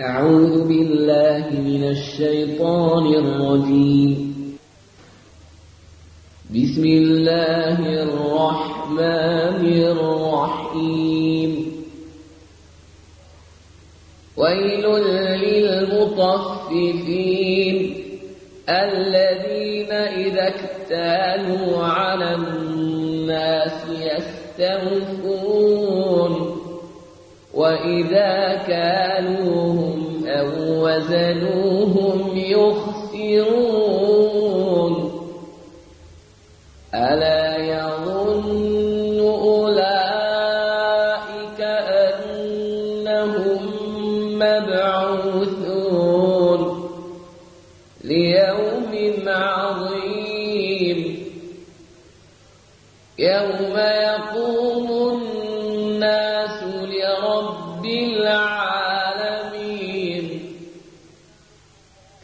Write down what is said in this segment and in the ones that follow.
أعوذ بالله من الشيطان الرجيم. بسم الله الرحمن الرحيم. ويل للمطففين الذين إذا اكتالوا على الناس يستوفون. وإذا كانوهم أو وزنوهم يخسرون ألا يظن أولئك أنهم مبعوثون ليوم لرب العالمين.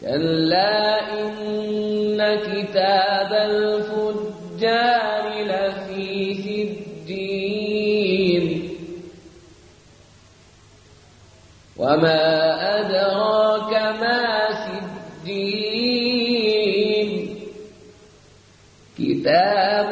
كلا إن كتاب الفجار لفي سجين. وما أدراك ما سجين. كتاب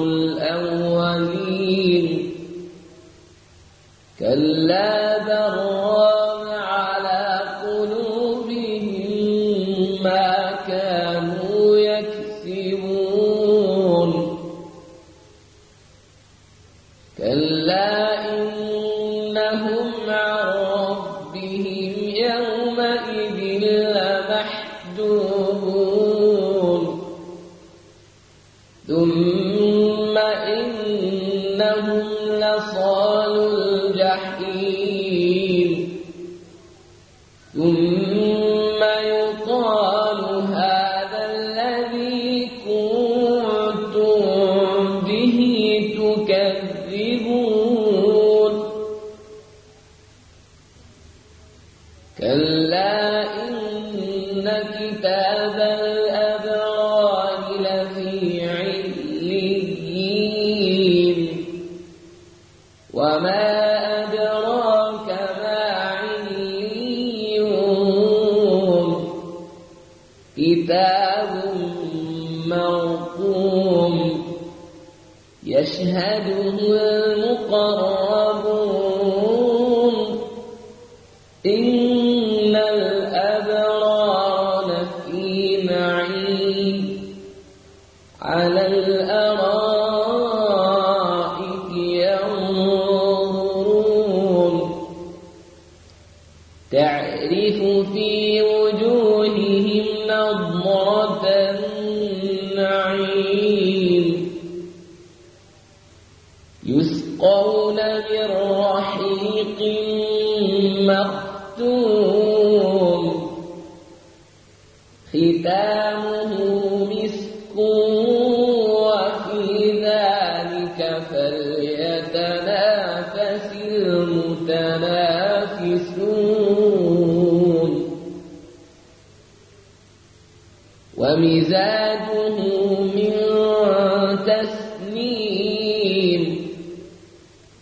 كلا تكذبون كلا إن كتاب الأبرار لفي عليين. وما أدراك ما عليون. كتاب مرقوم. يشهده المقربون. إن الأبرار لفي نعيم على الأرائك ينظرون. تعرف في وجوههم نضرة النعيم. من رحيق مختوم ختامه مسك وفي ذلك فليتنافس المتنافسون ومزاجه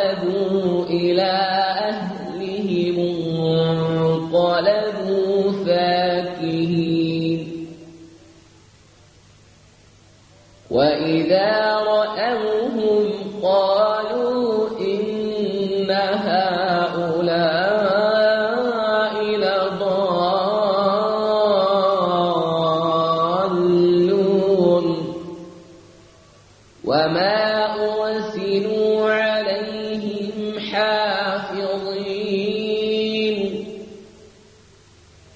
انقلبوا إلى أهلهم انقلبوا فاكهين. وإذا رأوهم قالوا